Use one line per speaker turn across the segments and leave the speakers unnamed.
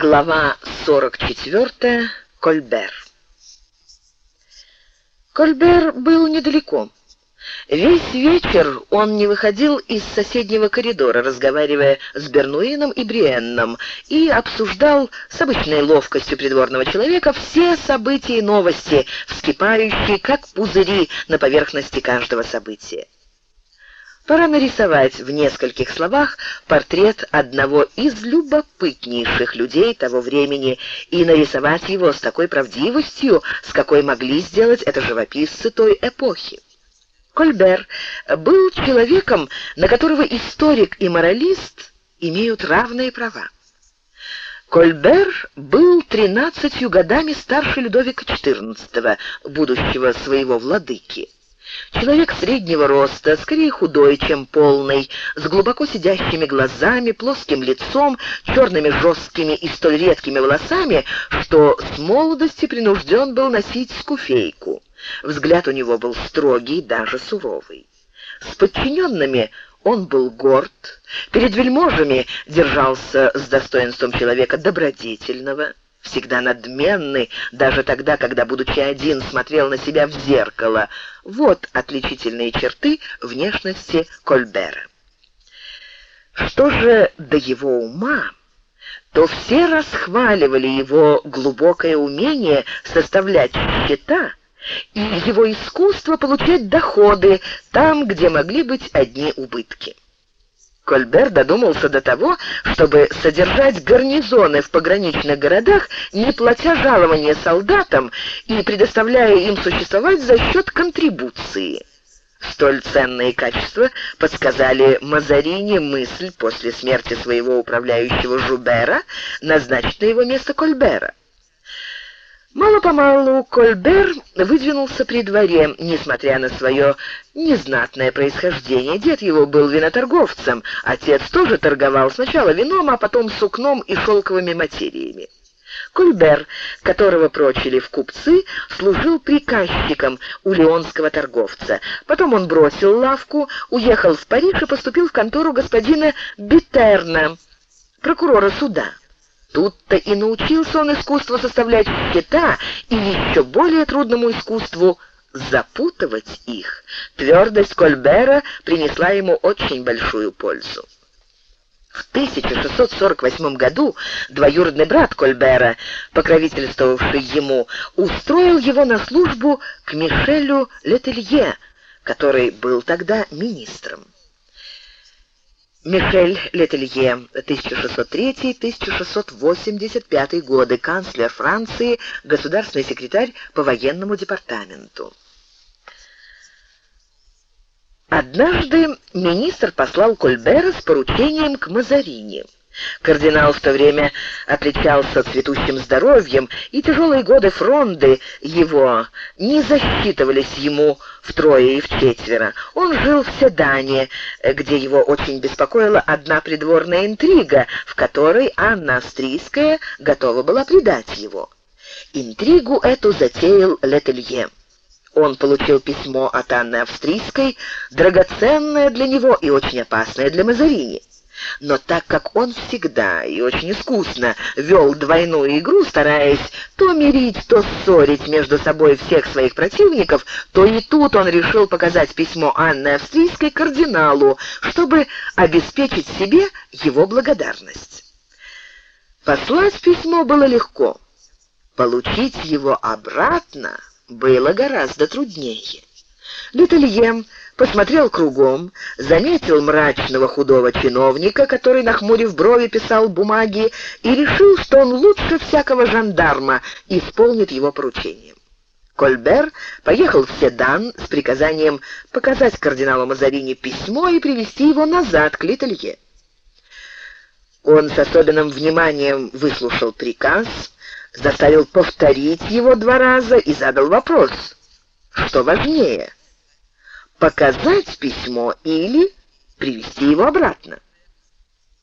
Глава 44. Кольбер. Кольбер был недалеко. Весь вечер он не выходил из соседнего коридора, разговаривая с Бернуином и Бриенном, и обсуждал с обычной ловкостью придворного человека все события и новости, вскипающие, как пузыри на поверхности каждого события. Пора нарисовать в нескольких словах портрет одного из любопытнейших людей того времени и нарисовать его с такой правдивостью, с какой могли сделать это живописцы той эпохи. Кольбер был человеком, на которого историк и моралист имеют равные права. Кольбер был тринадцатью годами старше Людовика XIV, будущего своего владыки. Человек среднего роста, скорее худой, чем полный, с глубоко сидящими глазами, плоским лицом, черными жесткими и столь редкими волосами, что с молодости принужден был носить скуфейку. Взгляд у него был строгий, даже суровый. С подчиненными он был горд, перед вельможами держался с достоинством человека добродетельного, всегда надменный, даже тогда, когда, будучи один, смотрел на себя в зеркало. Вот отличительные черты внешности Кольбера. Что же до его ума, то все расхваливали его глубокое умение составлять счета и его искусство получать доходы там, где могли быть одни убытки. Кольбер додумался до того, чтобы содержать гарнизоны в пограничных городах, не платя жалования солдатам и предоставляя им существовать за счет контрибуции. Столь ценные качества подсказали Мазарини мысль после смерти своего управляющего Жубера назначить на его место Кольбера. Мало-помалу Кольбер выдвинулся при дворе, несмотря на свое незнатное происхождение. Дед его был виноторговцем, отец тоже торговал сначала вином, а потом сукном и шелковыми материями. Кольбер, которого прочили в купцы, служил приказчиком у леонского торговца. Потом он бросил лавку, уехал в Париж и поступил в контору господина Битерна, прокурора суда. Тут-то и научился он искусству составлять счета и еще более трудному искусству запутывать их. Твердость Кольбера принесла ему очень большую пользу. В 1648 году двоюродный брат Кольбера, покровительствовавший ему, устроил его на службу к Мишелю Летелье, который был тогда министром. Мишель Летелье, 1603-1685 годы, канцлер Франции, государственный секретарь по военному департаменту. Однажды министр послал Кольбера с поручением к Мазарини. Кардинал в то время отличался цветущим здоровьем, и тяжелые годы фронды его не засчитывались ему втрое и вчетверо. Он жил в Седане, где его очень беспокоила одна придворная интрига, в которой Анна Австрийская готова была предать его. Интригу эту затеял Летелье. Он получил письмо от Анны Австрийской, драгоценное для него и очень опасное для Мазарини. Но так как он всегда и очень искусно вел двойную игру, стараясь то мирить, то ссорить между собой всех своих противников, то и тут он решил показать письмо Анны Австрийской кардиналу, чтобы обеспечить себе его благодарность. Послать письмо было легко. Получить его обратно было гораздо труднее. Летелье посмотрел кругом, заметил мрачного худого чиновника, который, нахмурив брови, писал бумаги, и решил, что он лучше всякого жандарма исполнит его поручение. Кольбер поехал в Седан с приказанием показать кардиналу Мазарини письмо и привести его назад к Летелье. Он с особенным вниманием выслушал приказ, заставил повторить его два раза и задал вопрос, что важнее — показать письмо или привести его обратно.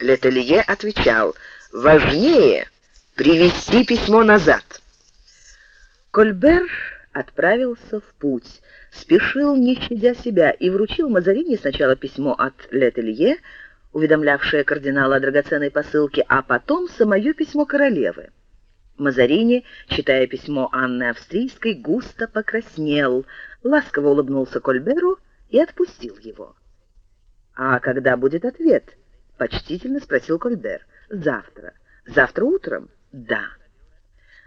Летелье отвечал, важнее привести письмо назад. Кольбер отправился в путь, спешил, не щадя себя, и вручил Мазарини сначала письмо от Летелье, уведомлявшее кардинала о драгоценной посылке, а потом самое письмо королевы. Мазарини, читая письмо Анны Австрийской, густо покраснел, ласково улыбнулся Кольберу и отпустил его. «А когда будет ответ?» — почтительно спросил Кольбер. «Завтра. Завтра утром?» «Да».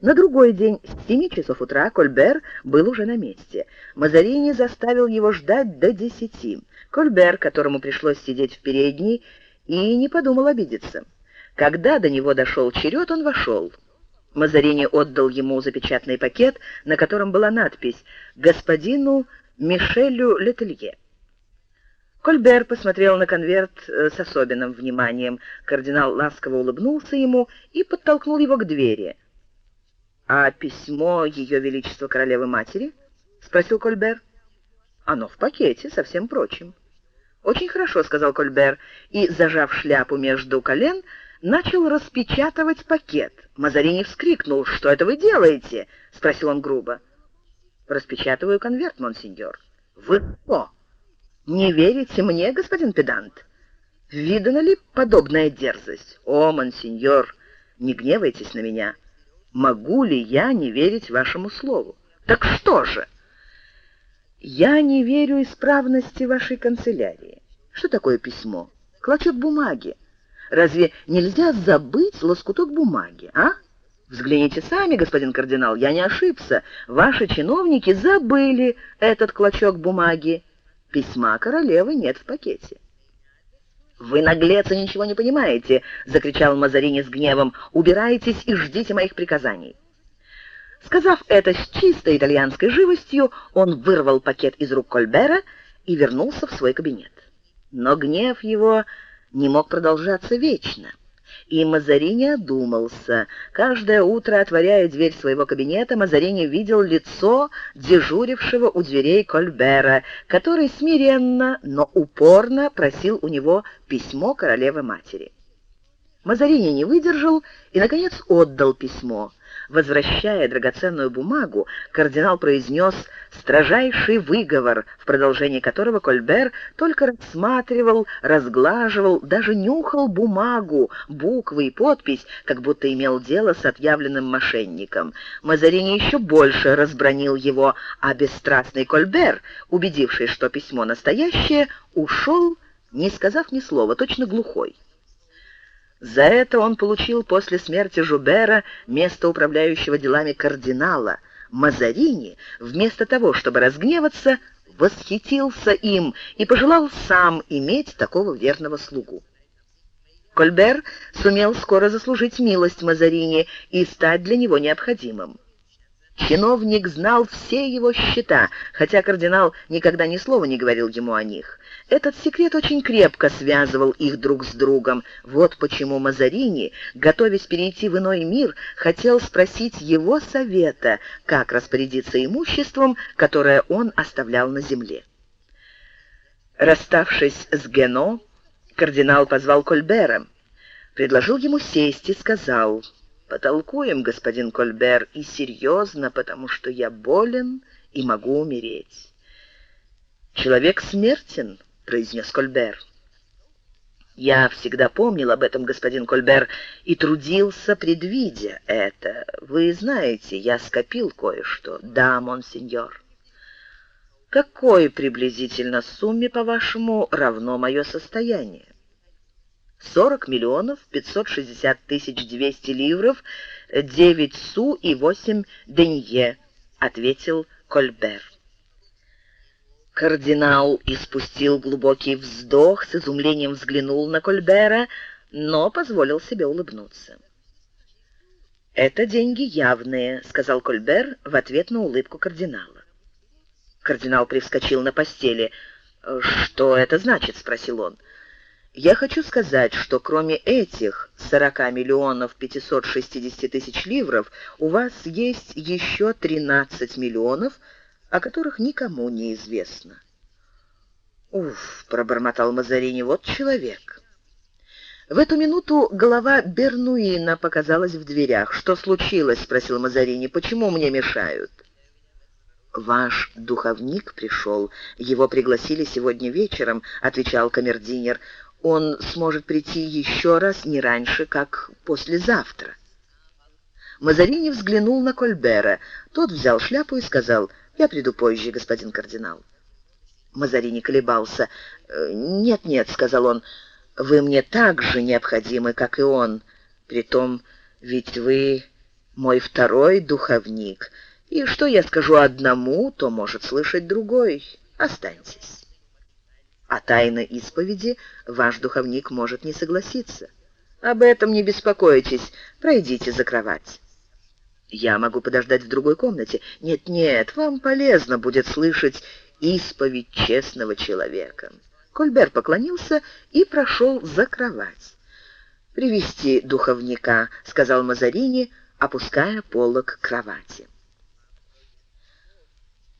На другой день с семи часов утра Кольбер был уже на месте. Мазарини заставил его ждать до десяти. Кольбер, которому пришлось сидеть в передней, и не подумал обидеться. Когда до него дошел черед, он вошел. Мазарини отдал ему запечатанный пакет, на котором была надпись «Господину Мишелю Летелье». Кольбер посмотрел на конверт э, с особенным вниманием. Кардинал ласково улыбнулся ему и подтолкнул его к двери. «А письмо Ее Величества Королевы-Матери?» — спросил Кольбер. «Оно в пакете, со всем прочим». «Очень хорошо», — сказал Кольбер, и, зажав шляпу между колен, начал распечатывать пакет. Мазарини вскрикнул. «Что это вы делаете?» — спросил он грубо. «Распечатываю конверт, монсеньор». «Вы что, не верите мне, господин педант? Видана ли подобная дерзость? О, монсеньор, не гневайтесь на меня. Могу ли я не верить вашему слову? Так что же?» «Я не верю исправности вашей канцелярии. Что такое письмо? Клочок бумаги. Разве нельзя забыть лоскуток бумаги, а? Взгляните сами, господин кардинал, я не ошибся. Ваши чиновники забыли этот клочок бумаги. Письма королевы нет в пакете». «Вы, наглец, и ничего не понимаете!» — закричал Мазарини с гневом. «Убирайтесь и ждите моих приказаний!» Сказав это с чистой итальянской живостью, он вырвал пакет из рук Кольбера и вернулся в свой кабинет. Но гнев его не мог продолжаться вечно. И Мазарини одумался. Каждое утро, отворяя дверь своего кабинета, Мазарини видел лицо дежурившего у дверей Кольбера, который смиренно, но упорно просил у него письмо королевы-матери. Мазарини не выдержал и, наконец, отдал письмо. Возвращая драгоценную бумагу, кардинал произнес строжайший выговор, в продолжении которого Кольбер только рассматривал, разглаживал, даже нюхал бумагу, буквы и подпись, как будто имел дело с отъявленным мошенником. Мазарини еще больше разбронил его, а бесстрастный Кольбер, убедившись, что письмо настоящее, ушел, не сказав ни слова, точно глухой. За это он получил после смерти Жубера место управляющего делами кардинала. Мазарини, вместо того, чтобы разгневаться, восхитился им и пожелал сам иметь такого верного слугу. Кольбер сумел скоро заслужить милость Мазарини и стать для него необходимым. Чиновник знал все его счета, хотя кардинал никогда ни слова не говорил ему о них. Этот секрет очень крепко связывал их друг с другом. Вот почему Мазарини, готовясь перейти в иной мир, хотел спросить его совета, как распорядиться имуществом, которое он оставлял на земле. Расставшись с Гено, кардинал позвал Кольбера, предложил ему сесть и сказал... Потолкуем, господин Кольбер, и серьезно, потому что я болен и могу умереть. Человек смертен, произнес Кольбер. Я всегда помнил об этом, господин Кольбер, и трудился, предвидя это. Вы знаете, я скопил кое-что. Да, монсеньор. Какой приблизительно сумме, по-вашему, равно мое состояние? 40 миллионов 560 тысяч 200 ливров, 9 су и 8 денье, ответил Кольбер. Кардинал испустил глубокий вздох, с изумлением взглянул на Кольбера, но позволил себе улыбнуться. «Это деньги явные», — сказал Кольбер в ответ на улыбку кардинала. Кардинал привскочил на постели. «Что это значит?» — спросил он. Я хочу сказать, что кроме этих 40 миллионов 560 тысяч ливров, у вас есть еще 13 миллионов, о которых никому не известно. «Уф», — пробормотал Мазарини, — «вот человек». В эту минуту голова Бернуина показалась в дверях. «Что случилось?» — спросил Мазарини. «Почему мне мешают?» «Ваш духовник пришел. Его пригласили сегодня вечером», — отвечал камердинер. Он сможет прийти еще раз не раньше, как послезавтра. Мазарини взглянул на Кольбера. Тот взял шляпу и сказал, «Я приду позже, господин кардинал». Мазарини колебался. «Нет-нет», — сказал он, — «вы мне так же необходимы, как и он. Притом, ведь вы мой второй духовник, и что я скажу одному, то может слышать другой. Останьтесь». А тайна исповеди ваш духовник может не согласиться. Об этом не беспокойтесь, пройдите за кровать. Я могу подождать в другой комнате. Нет-нет, вам полезно будет слышать исповедь честного человека. Кольбер поклонился и прошел за кровать. «Привести духовника», — сказал Мазарини, опуская полок кровати.